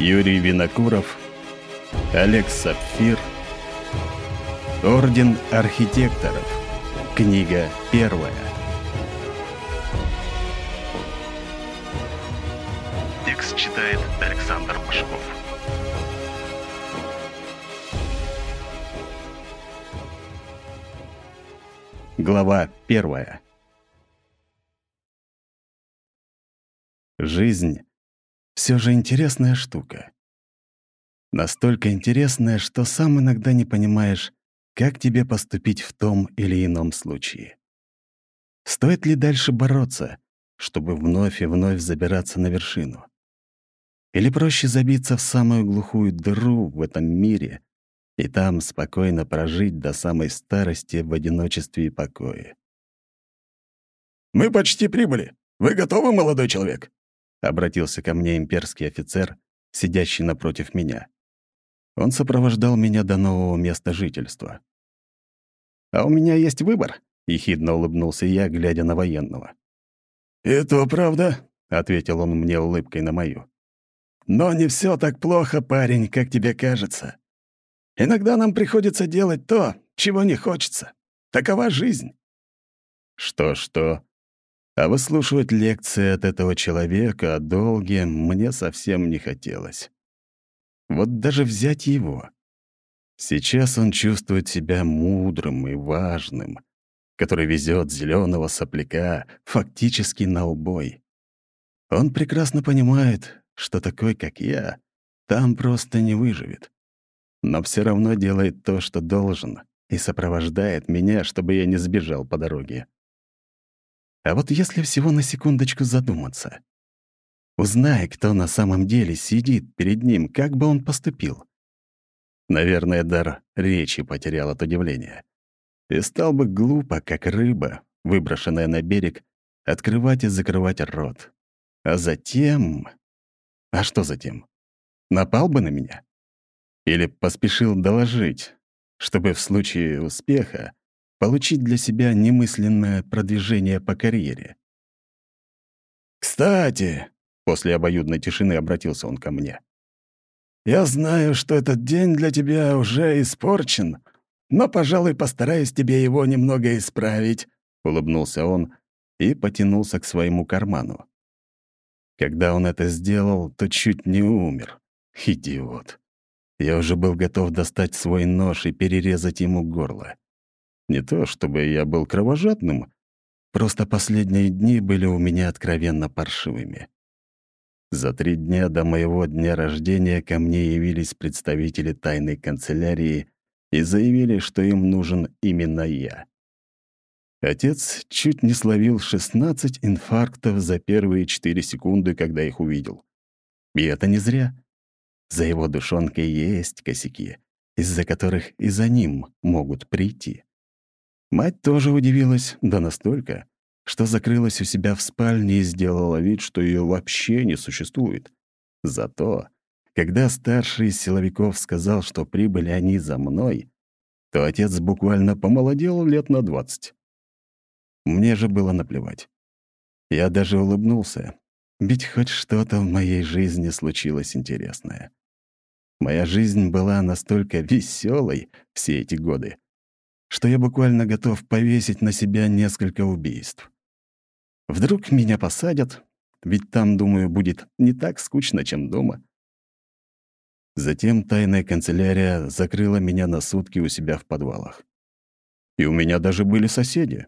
Юрий Винокуров, Олег Сапфир, Орден архитекторов. Книга первая. Текст читает Александр Пашков. Глава первая. Жизнь — все же интересная штука. Настолько интересная, что сам иногда не понимаешь, как тебе поступить в том или ином случае. Стоит ли дальше бороться, чтобы вновь и вновь забираться на вершину? Или проще забиться в самую глухую дыру в этом мире и там спокойно прожить до самой старости в одиночестве и покое? «Мы почти прибыли. Вы готовы, молодой человек?» — обратился ко мне имперский офицер, сидящий напротив меня. Он сопровождал меня до нового места жительства. «А у меня есть выбор», — ехидно улыбнулся я, глядя на военного. «Это правда?» — ответил он мне улыбкой на мою. «Но не все так плохо, парень, как тебе кажется. Иногда нам приходится делать то, чего не хочется. Такова жизнь». Что-что, а выслушивать лекции от этого человека о долге мне совсем не хотелось. Вот даже взять его. Сейчас он чувствует себя мудрым и важным, который везет зеленого сопляка фактически на убой. Он прекрасно понимает, что такой, как я, там просто не выживет. Но все равно делает то, что должен, и сопровождает меня, чтобы я не сбежал по дороге. А вот если всего на секундочку задуматься, узнай, кто на самом деле сидит перед ним, как бы он поступил. Наверное, дар речи потерял от удивления. И стал бы глупо, как рыба, выброшенная на берег, открывать и закрывать рот. А затем... А что затем? Напал бы на меня? Или поспешил доложить, чтобы в случае успеха получить для себя немысленное продвижение по карьере. «Кстати», — после обоюдной тишины обратился он ко мне, «я знаю, что этот день для тебя уже испорчен, но, пожалуй, постараюсь тебе его немного исправить», — улыбнулся он и потянулся к своему карману. Когда он это сделал, то чуть не умер. Идиот. Я уже был готов достать свой нож и перерезать ему горло. Не то, чтобы я был кровожадным, просто последние дни были у меня откровенно паршивыми. За три дня до моего дня рождения ко мне явились представители тайной канцелярии и заявили, что им нужен именно я. Отец чуть не словил 16 инфарктов за первые 4 секунды, когда их увидел. И это не зря. За его душонкой есть косяки, из-за которых и за ним могут прийти. Мать тоже удивилась, да настолько, что закрылась у себя в спальне и сделала вид, что ее вообще не существует. Зато, когда старший из силовиков сказал, что прибыли они за мной, то отец буквально помолодел лет на двадцать. Мне же было наплевать. Я даже улыбнулся, ведь хоть что-то в моей жизни случилось интересное. Моя жизнь была настолько веселой все эти годы, что я буквально готов повесить на себя несколько убийств. Вдруг меня посадят, ведь там, думаю, будет не так скучно, чем дома. Затем тайная канцелярия закрыла меня на сутки у себя в подвалах. И у меня даже были соседи.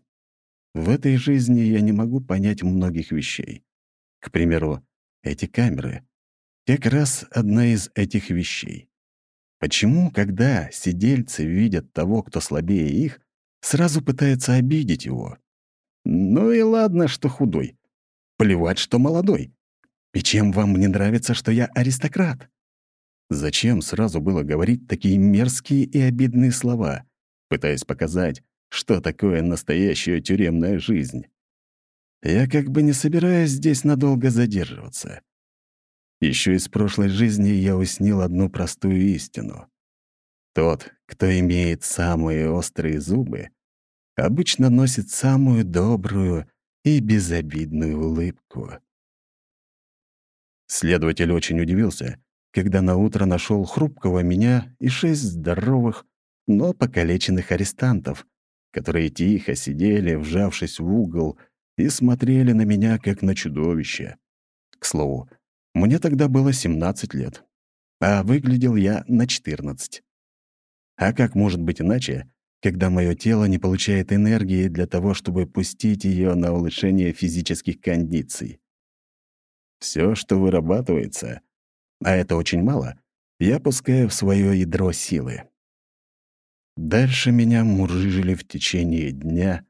В этой жизни я не могу понять многих вещей. К примеру, эти камеры — как раз одна из этих вещей. Почему, когда сидельцы видят того, кто слабее их, сразу пытаются обидеть его? Ну и ладно, что худой. Плевать, что молодой. И чем вам не нравится, что я аристократ? Зачем сразу было говорить такие мерзкие и обидные слова, пытаясь показать, что такое настоящая тюремная жизнь? Я как бы не собираюсь здесь надолго задерживаться. Еще из прошлой жизни я уснил одну простую истину. Тот, кто имеет самые острые зубы, обычно носит самую добрую и безобидную улыбку. Следователь очень удивился, когда на утро нашел хрупкого меня и шесть здоровых, но покалеченных арестантов, которые тихо сидели, вжавшись в угол, и смотрели на меня, как на чудовище. К слову, мне тогда было 17 лет, а выглядел я на 14. А как может быть иначе, когда мое тело не получает энергии для того, чтобы пустить ее на улучшение физических кондиций? Все, что вырабатывается, а это очень мало, я пускаю в свое ядро силы. Дальше меня мурыжили в течение дня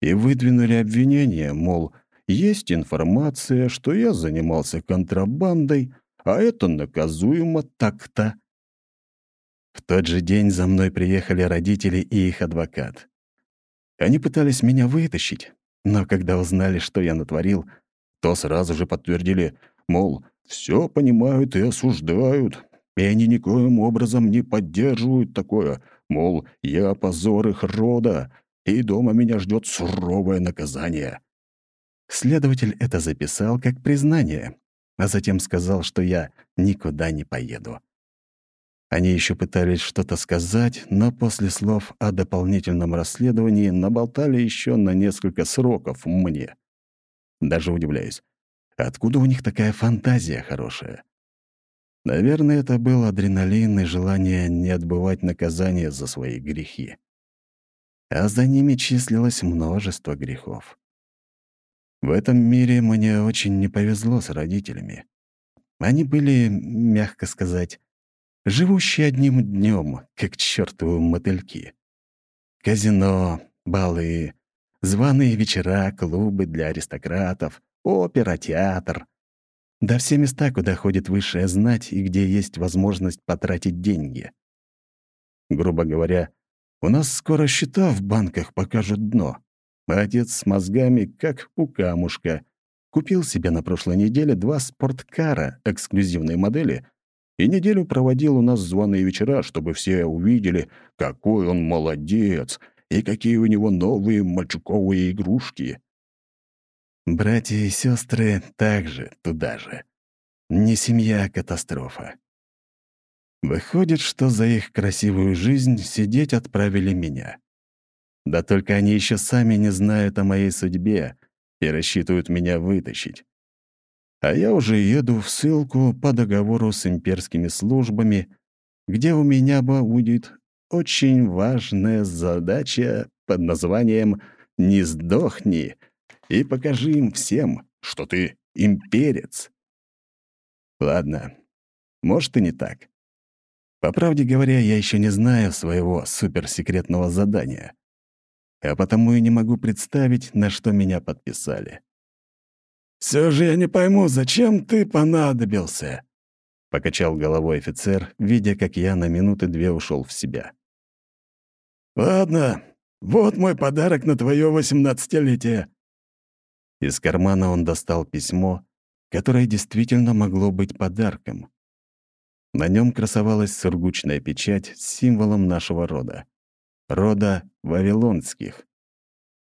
и выдвинули обвинения, мол, есть информация, что я занимался контрабандой, а это наказуемо так-то. В тот же день за мной приехали родители и их адвокат. Они пытались меня вытащить, но когда узнали, что я натворил, то сразу же подтвердили, мол, все понимают и осуждают, и они никоим образом не поддерживают такое, мол, я позор их рода, и дома меня ждет суровое наказание. Следователь это записал как признание, а затем сказал, что я никуда не поеду. Они еще пытались что-то сказать, но после слов о дополнительном расследовании наболтали еще на несколько сроков мне. Даже удивляюсь, откуда у них такая фантазия хорошая? Наверное, это был адреналин и желание не отбывать наказание за свои грехи. А за ними числилось множество грехов. В этом мире мне очень не повезло с родителями. Они были, мягко сказать, живущие одним днем, как чертовы мотыльки. Казино, балы, званые вечера, клубы для аристократов, опера, театр. Да все места, куда ходит высшая знать и где есть возможность потратить деньги. Грубо говоря, у нас скоро счета в банках покажут дно. А отец с мозгами, как у камушка. Купил себе на прошлой неделе два спорткара эксклюзивной модели и неделю проводил у нас званые вечера, чтобы все увидели, какой он молодец и какие у него новые мальчуковые игрушки. Братья и сестры также туда же. Не семья, а катастрофа. Выходит, что за их красивую жизнь сидеть отправили меня. Да только они еще сами не знают о моей судьбе и рассчитывают меня вытащить. А я уже еду в ссылку по договору с имперскими службами, где у меня будет очень важная задача под названием «Не сдохни», и покажи им всем, что ты имперец. Ладно, может и не так. По правде говоря, я еще не знаю своего суперсекретного задания, а потому и не могу представить, на что меня подписали. Все же я не пойму, зачем ты понадобился?» — покачал головой офицер, видя, как я на минуты две ушел в себя. «Ладно, вот мой подарок на твое восемнадцатилетие. Из кармана он достал письмо, которое действительно могло быть подарком. На нем красовалась сургучная печать с символом нашего рода. Рода Вавилонских.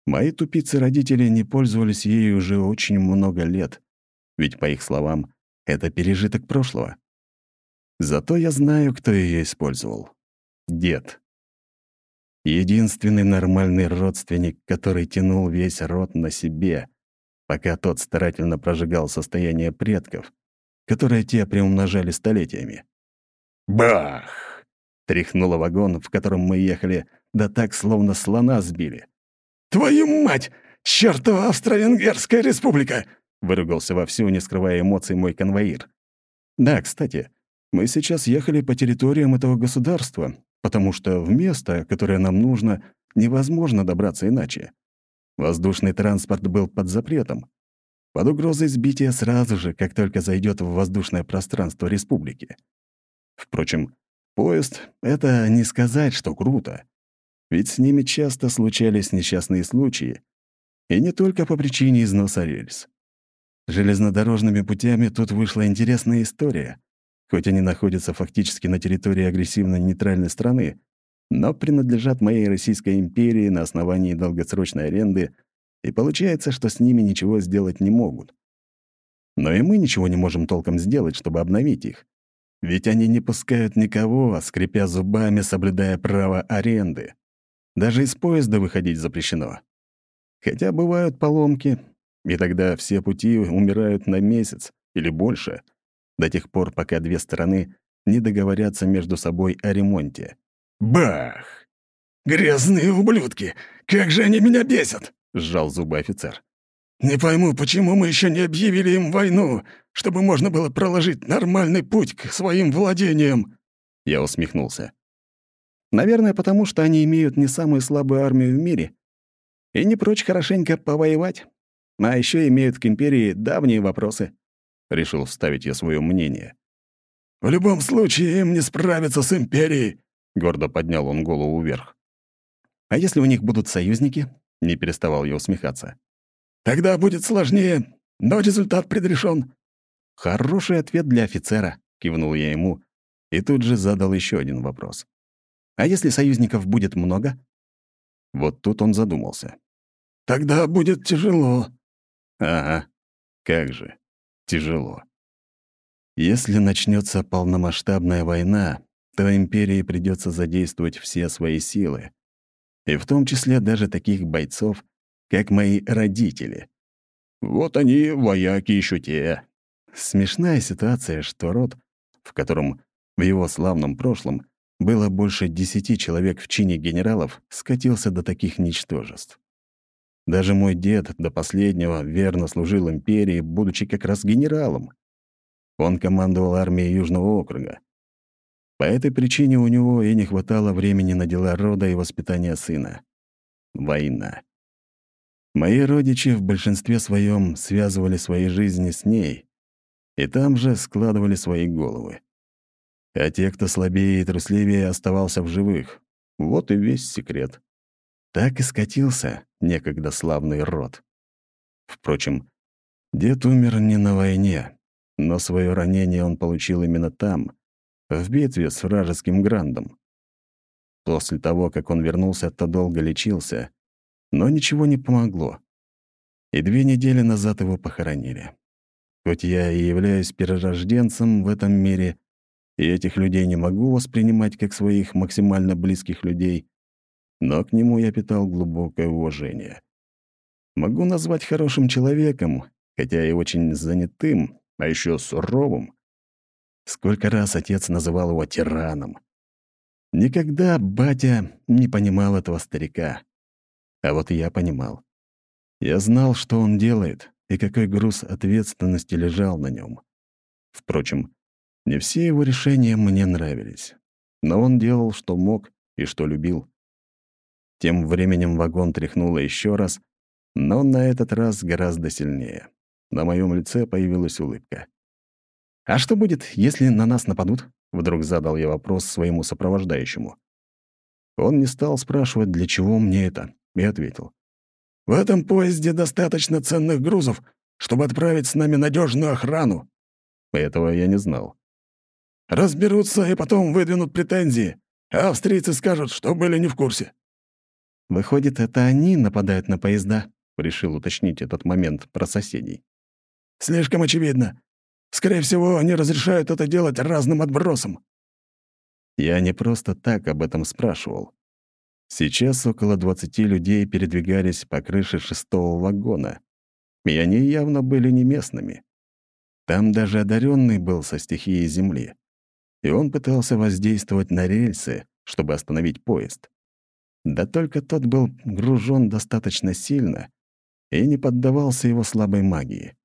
Мои тупицы-родители не пользовались ею уже очень много лет, ведь, по их словам, это пережиток прошлого. Зато я знаю, кто ее использовал. Дед. Единственный нормальный родственник, который тянул весь род на себе, пока тот старательно прожигал состояние предков, которое те приумножали столетиями. Бах! Тряхнуло вагон, в котором мы ехали, да так, словно слона сбили. «Твою мать! Чёртова Австро-Венгерская республика!» — выругался вовсю, не скрывая эмоций мой конвоир. «Да, кстати, мы сейчас ехали по территориям этого государства, потому что в место, которое нам нужно, невозможно добраться иначе. Воздушный транспорт был под запретом. Под угрозой сбития сразу же, как только зайдет в воздушное пространство республики. Впрочем, поезд — это не сказать, что круто. Ведь с ними часто случались несчастные случаи. И не только по причине износа рельс. Железнодорожными путями тут вышла интересная история. Хоть они находятся фактически на территории агрессивно-нейтральной страны, но принадлежат моей Российской империи на основании долгосрочной аренды, и получается, что с ними ничего сделать не могут. Но и мы ничего не можем толком сделать, чтобы обновить их. Ведь они не пускают никого, скрипя зубами, соблюдая право аренды. Даже из поезда выходить запрещено. Хотя бывают поломки, и тогда все пути умирают на месяц или больше, до тех пор, пока две стороны не договорятся между собой о ремонте. Бах! Грязные ублюдки! Как же они меня бесят! сжал зубы офицер. Не пойму, почему мы еще не объявили им войну, чтобы можно было проложить нормальный путь к своим владениям. Я усмехнулся. Наверное, потому что они имеют не самую слабую армию в мире и не прочь хорошенько повоевать. А еще имеют к империи давние вопросы. Решил вставить я свое мнение. «В любом случае, им не справиться с империей», — гордо поднял он голову вверх. «А если у них будут союзники?» — не переставал я усмехаться. «Тогда будет сложнее, но результат предрешен. «Хороший ответ для офицера», — кивнул я ему и тут же задал еще один вопрос. «А если союзников будет много?» Вот тут он задумался. «Тогда будет тяжело». «Ага, как же, тяжело. Если начнется полномасштабная война, то империи придется задействовать все свои силы, и в том числе даже таких бойцов, как мои родители. Вот они, вояки еще те. Смешная ситуация, что род, в котором в его славном прошлом было больше десяти человек в чине генералов, скатился до таких ничтожеств. Даже мой дед до последнего верно служил империи, будучи как раз генералом. Он командовал армией Южного округа. По этой причине у него и не хватало времени на дела рода и воспитания сына. Война. Мои родичи в большинстве своем связывали свои жизни с ней, и там же складывали свои головы. А те, кто слабее и трусливее, оставался в живых. Вот и весь секрет. Так и скатился некогда славный род. Впрочем, дед умер не на войне, но свое ранение он получил именно там, в битве с вражеским грандом. После того, как он вернулся, то долго лечился, но ничего не помогло. И две недели назад его похоронили. Хоть я и являюсь перерожденцем в этом мире, и этих людей не могу воспринимать как своих максимально близких людей, но к нему я питал глубокое уважение. Могу назвать хорошим человеком, хотя и очень занятым, а еще суровым. Сколько раз отец называл его тираном. Никогда батя не понимал этого старика. А вот я понимал. Я знал, что он делает, и какой груз ответственности лежал на нем. Впрочем, не все его решения мне нравились. Но он делал, что мог и что любил. Тем временем вагон тряхнуло еще раз, но на этот раз гораздо сильнее. На моем лице появилась улыбка. «А что будет, если на нас нападут?» — вдруг задал я вопрос своему сопровождающему. Он не стал спрашивать, для чего мне это, и ответил. В этом поезде достаточно ценных грузов, чтобы отправить с нами надежную охрану». Этого я не знал. «Разберутся и потом выдвинут претензии, а австрийцы скажут, что были не в курсе». «Выходит, это они нападают на поезда?» — решил уточнить этот момент про соседей. «Слишком очевидно. Скорее всего, они разрешают это делать разным отбросам». Я не просто так об этом спрашивал. Сейчас около 20 людей передвигались по крыше шестого вагона, и они явно были не местными. Там даже одаренный был со стихией Земли, и он пытался воздействовать на рельсы, чтобы остановить поезд. Да только тот был гружен достаточно сильно и не поддавался его слабой магии.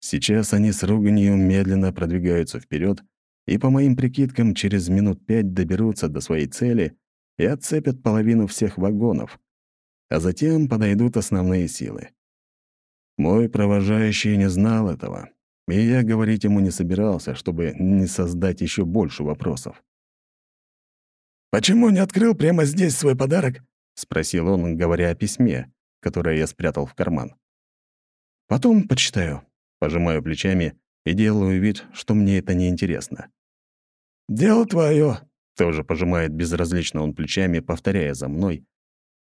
Сейчас они с руганью медленно продвигаются вперед, и, по моим прикидкам, через минут пять доберутся до своей цели и отцепят половину всех вагонов, а затем подойдут основные силы. Мой провожающий не знал этого, и я говорить ему не собирался, чтобы не создать еще больше вопросов. «Почему не открыл прямо здесь свой подарок?» — спросил он, говоря о письме, которое я спрятал в карман. «Потом почитаю», — пожимаю плечами и делаю вид, что мне это не интересно. «Дело твое, тоже пожимает безразлично он плечами, повторяя за мной.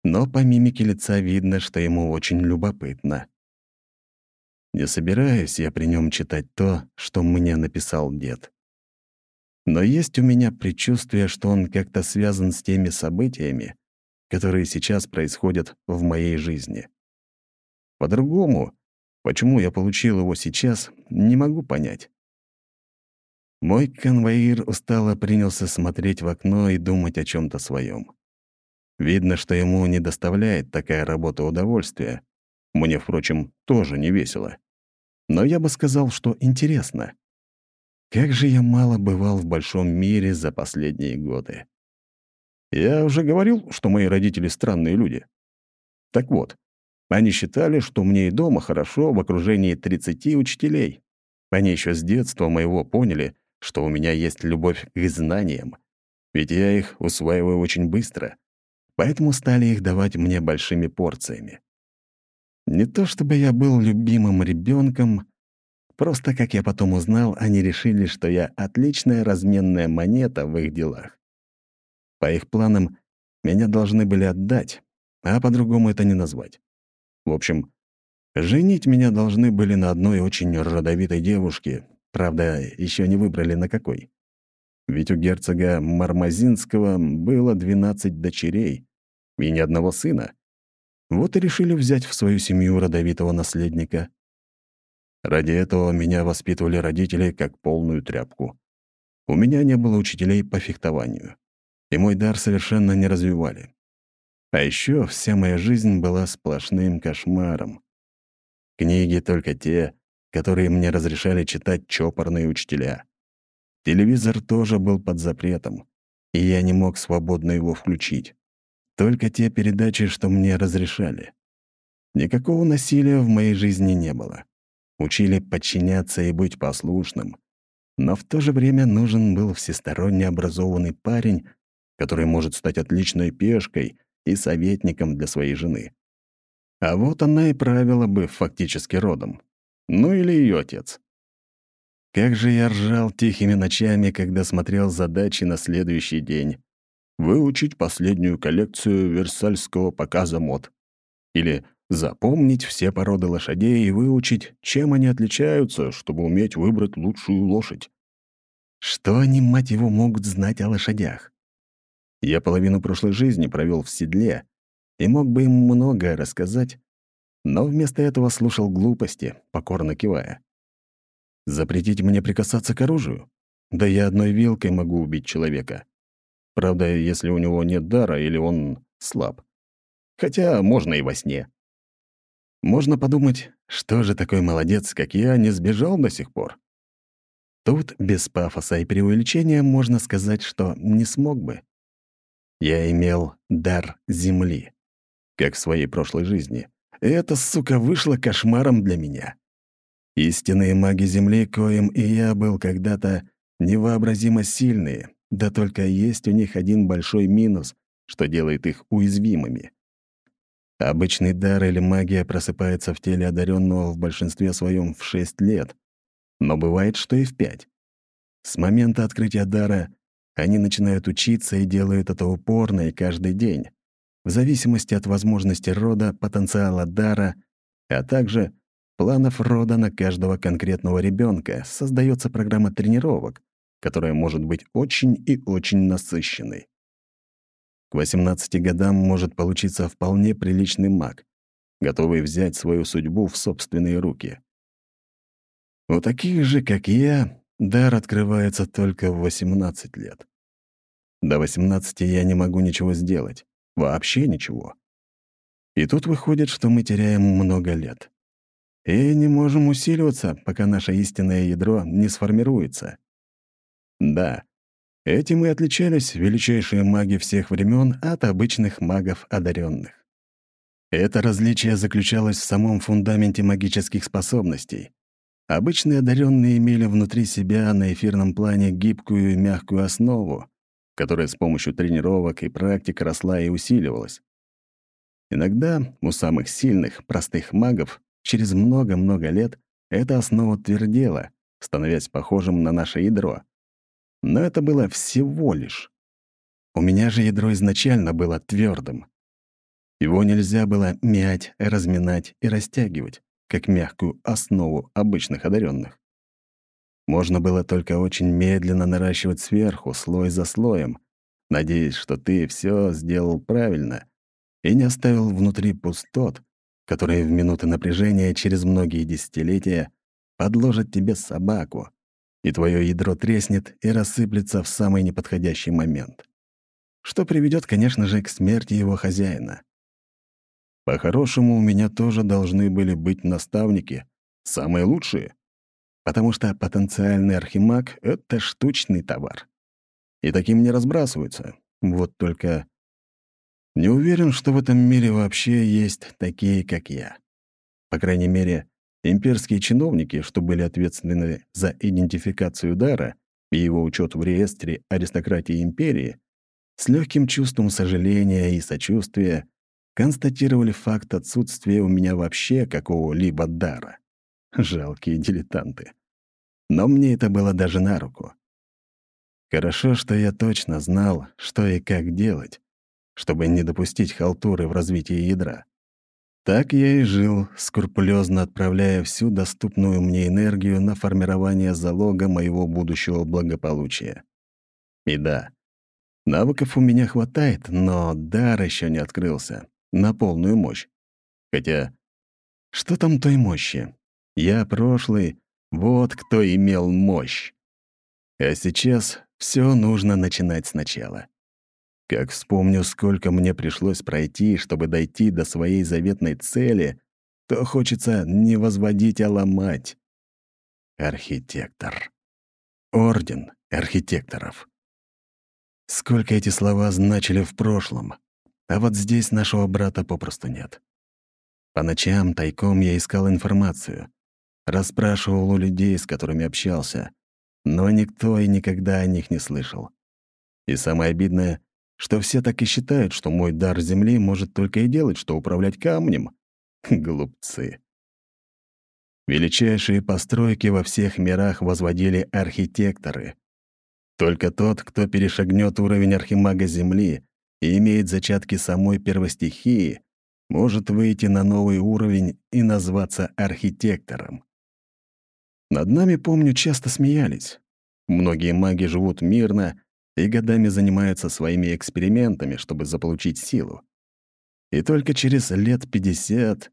Но по мимике лица видно, что ему очень любопытно. Не собираюсь я при нем читать то, что мне написал дед. Но есть у меня предчувствие, что он как-то связан с теми событиями, которые сейчас происходят в моей жизни. По-другому, почему я получил его сейчас, не могу понять. Мой конвоир устало принялся смотреть в окно и думать о чем то своем. Видно, что ему не доставляет такая работа удовольствия. Мне, впрочем, тоже не весело. Но я бы сказал, что интересно. Как же я мало бывал в большом мире за последние годы. Я уже говорил, что мои родители странные люди. Так вот, они считали, что мне и дома хорошо в окружении 30 учителей. Они еще с детства моего поняли, что у меня есть любовь к знаниям, ведь я их усваиваю очень быстро, поэтому стали их давать мне большими порциями. Не то чтобы я был любимым ребенком, просто, как я потом узнал, они решили, что я отличная разменная монета в их делах. По их планам, меня должны были отдать, а по-другому это не назвать. В общем, женить меня должны были на одной очень родовитой девушке, правда, еще не выбрали на какой. Ведь у герцога Мармазинского было 12 дочерей и ни одного сына. Вот и решили взять в свою семью родовитого наследника. Ради этого меня воспитывали родители как полную тряпку. У меня не было учителей по фехтованию и мой дар совершенно не развивали. А еще вся моя жизнь была сплошным кошмаром. Книги только те, которые мне разрешали читать чопорные учителя. Телевизор тоже был под запретом, и я не мог свободно его включить. Только те передачи, что мне разрешали. Никакого насилия в моей жизни не было. Учили подчиняться и быть послушным. Но в то же время нужен был всесторонне образованный парень, который может стать отличной пешкой и советником для своей жены. А вот она и правила бы фактически родом. Ну или ее отец. Как же я ржал тихими ночами, когда смотрел задачи на следующий день. Выучить последнюю коллекцию Версальского показа мод. Или запомнить все породы лошадей и выучить, чем они отличаются, чтобы уметь выбрать лучшую лошадь. Что они, мать его, могут знать о лошадях? Я половину прошлой жизни провел в седле и мог бы им многое рассказать, но вместо этого слушал глупости, покорно кивая. Запретить мне прикасаться к оружию? Да я одной вилкой могу убить человека. Правда, если у него нет дара или он слаб. Хотя можно и во сне. Можно подумать, что же такой молодец, как я, не сбежал до сих пор? Тут без пафоса и преувеличения можно сказать, что не смог бы. Я имел дар земли, как в своей прошлой жизни. И это, сука, вышло кошмаром для меня. Истинные маги Земли, коим и я был когда-то, невообразимо сильные, да только есть у них один большой минус, что делает их уязвимыми. Обычный дар или магия просыпается в теле одаренного в большинстве своем в 6 лет, но бывает, что и в 5. С момента открытия дара они начинают учиться и делают это упорно и каждый день, в зависимости от возможности рода, потенциала дара, а также планов рода на каждого конкретного ребенка создается программа тренировок, которая может быть очень и очень насыщенной. К 18 годам может получиться вполне приличный маг, готовый взять свою судьбу в собственные руки. У таких же, как я, дар открывается только в 18 лет. До 18 я не могу ничего сделать. Вообще ничего. И тут выходит, что мы теряем много лет. И не можем усиливаться, пока наше истинное ядро не сформируется. Да, этим и отличались величайшие маги всех времен от обычных магов одаренных. Это различие заключалось в самом фундаменте магических способностей. Обычные одаренные имели внутри себя на эфирном плане гибкую и мягкую основу, которая с помощью тренировок и практик росла и усиливалась. Иногда у самых сильных, простых магов через много-много лет эта основа твердела, становясь похожим на наше ядро. Но это было всего лишь. У меня же ядро изначально было твердым. Его нельзя было мять, разминать и растягивать, как мягкую основу обычных одаренных. Можно было только очень медленно наращивать сверху, слой за слоем, надеясь, что ты все сделал правильно и не оставил внутри пустот, которые в минуты напряжения через многие десятилетия подложат тебе собаку, и твое ядро треснет и рассыплется в самый неподходящий момент. Что приведет, конечно же, к смерти его хозяина. По-хорошему, у меня тоже должны были быть наставники, самые лучшие, потому что потенциальный архимаг — это штучный товар. И таким не разбрасываются. Вот только не уверен, что в этом мире вообще есть такие, как я. По крайней мере, имперские чиновники, что были ответственны за идентификацию дара и его учет в реестре аристократии империи, с легким чувством сожаления и сочувствия констатировали факт отсутствия у меня вообще какого-либо дара. Жалкие дилетанты. Но мне это было даже на руку. Хорошо, что я точно знал, что и как делать, чтобы не допустить халтуры в развитии ядра. Так я и жил, скрупулезно отправляя всю доступную мне энергию на формирование залога моего будущего благополучия. И да, навыков у меня хватает, но дар еще не открылся на полную мощь. Хотя, что там той мощи? Я прошлый, вот кто имел мощь. А сейчас все нужно начинать сначала. Как вспомню, сколько мне пришлось пройти, чтобы дойти до своей заветной цели, то хочется не возводить, а ломать. Архитектор. Орден архитекторов. Сколько эти слова значили в прошлом, а вот здесь нашего брата попросту нет. По ночам тайком я искал информацию, расспрашивал у людей, с которыми общался, но никто и никогда о них не слышал. И самое обидное, что все так и считают, что мой дар земли может только и делать, что управлять камнем. Глупцы. Величайшие постройки во всех мирах возводили архитекторы. Только тот, кто перешагнет уровень архимага Земли и имеет зачатки самой первостихии, может выйти на новый уровень и назваться архитектором. Над нами, помню, часто смеялись. Многие маги живут мирно и годами занимаются своими экспериментами, чтобы заполучить силу. И только через лет 50,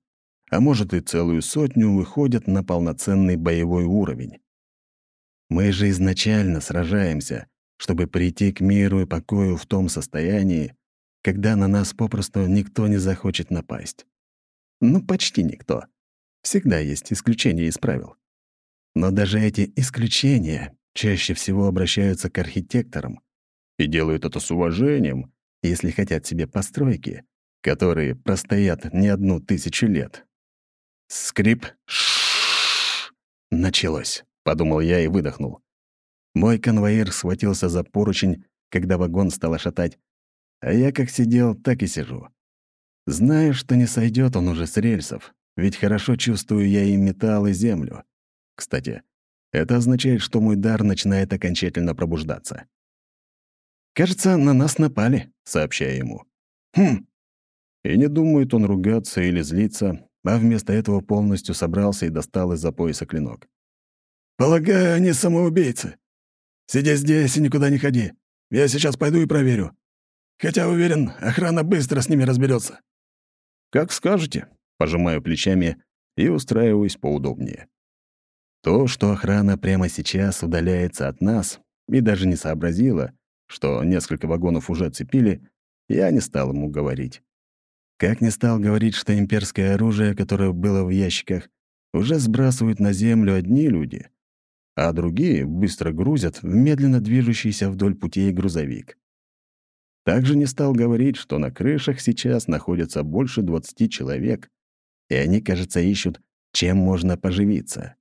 а может и целую сотню, выходят на полноценный боевой уровень. Мы же изначально сражаемся, чтобы прийти к миру и покою в том состоянии, когда на нас попросту никто не захочет напасть. Ну, почти никто. Всегда есть исключения из правил. Но даже эти исключения чаще всего обращаются к архитекторам и делают это с уважением, если хотят себе постройки, которые простоят не одну тысячу лет. Скрип. Началось, подумал я и выдохнул. Мой конвоир схватился за поручень, когда вагон стал шатать, а я как сидел, так и сижу. Знаю, что не сойдет он уже с рельсов, ведь хорошо чувствую я и металл, и землю. Кстати, это означает, что мой дар начинает окончательно пробуждаться. «Кажется, на нас напали», — сообщаю ему. «Хм». И не думает он ругаться или злиться, а вместо этого полностью собрался и достал из-за пояса клинок. «Полагаю, они самоубийцы. Сиди здесь и никуда не ходи. Я сейчас пойду и проверю. Хотя, уверен, охрана быстро с ними разберется. «Как скажете», — пожимаю плечами и устраиваюсь поудобнее. То, что охрана прямо сейчас удаляется от нас и даже не сообразила, что несколько вагонов уже оцепили, я не стал ему говорить. Как не стал говорить, что имперское оружие, которое было в ящиках, уже сбрасывают на землю одни люди, а другие быстро грузят в медленно движущийся вдоль путей грузовик. Также не стал говорить, что на крышах сейчас находится больше 20 человек, и они, кажется, ищут, чем можно поживиться.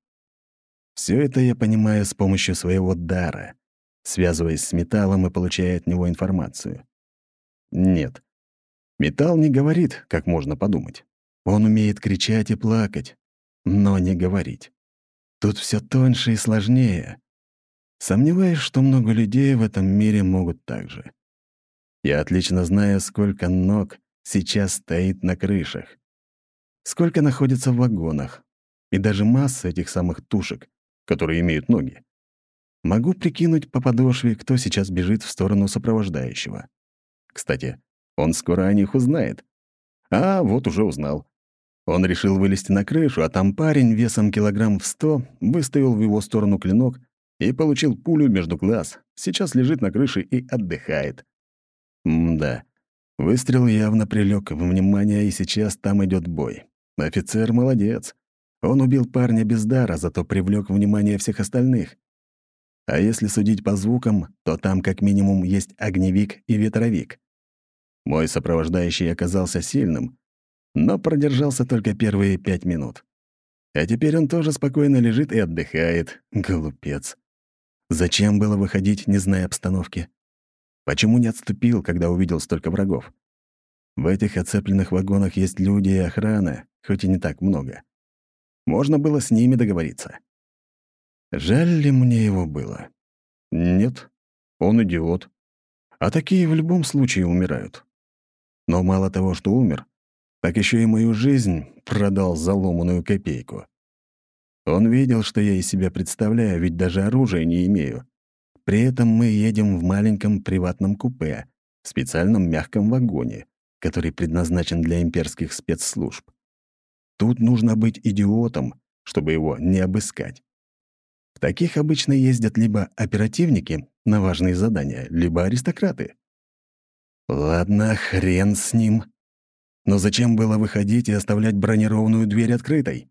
Все это я понимаю с помощью своего дара, связываясь с металлом и получая от него информацию. Нет, металл не говорит, как можно подумать. Он умеет кричать и плакать, но не говорить. Тут все тоньше и сложнее. Сомневаюсь, что много людей в этом мире могут так же. Я отлично знаю, сколько ног сейчас стоит на крышах, сколько находится в вагонах, и даже масса этих самых тушек, которые имеют ноги. Могу прикинуть по подошве, кто сейчас бежит в сторону сопровождающего. Кстати, он скоро о них узнает. А, вот уже узнал. Он решил вылезти на крышу, а там парень весом килограмм в сто выставил в его сторону клинок и получил пулю между глаз. Сейчас лежит на крыше и отдыхает. М-да. Выстрел явно привлек внимание, и сейчас там идет бой. Офицер молодец. Он убил парня без дара, зато привлек внимание всех остальных. А если судить по звукам, то там как минимум есть огневик и ветровик. Мой сопровождающий оказался сильным, но продержался только первые пять минут. А теперь он тоже спокойно лежит и отдыхает. Глупец. Зачем было выходить, не зная обстановки? Почему не отступил, когда увидел столько врагов? В этих оцепленных вагонах есть люди и охрана, хоть и не так много. Можно было с ними договориться. Жаль ли мне его было? Нет, он идиот. А такие в любом случае умирают. Но мало того, что умер, так еще и мою жизнь продал за ломаную копейку. Он видел, что я из себя представляю, ведь даже оружия не имею. При этом мы едем в маленьком приватном купе, в специальном мягком вагоне, который предназначен для имперских спецслужб. Тут нужно быть идиотом, чтобы его не обыскать. В таких обычно ездят либо оперативники на важные задания, либо аристократы. Ладно, хрен с ним. Но зачем было выходить и оставлять бронированную дверь открытой?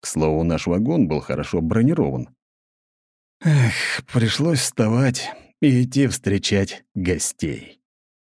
К слову, наш вагон был хорошо бронирован. Эх, пришлось вставать и идти встречать гостей.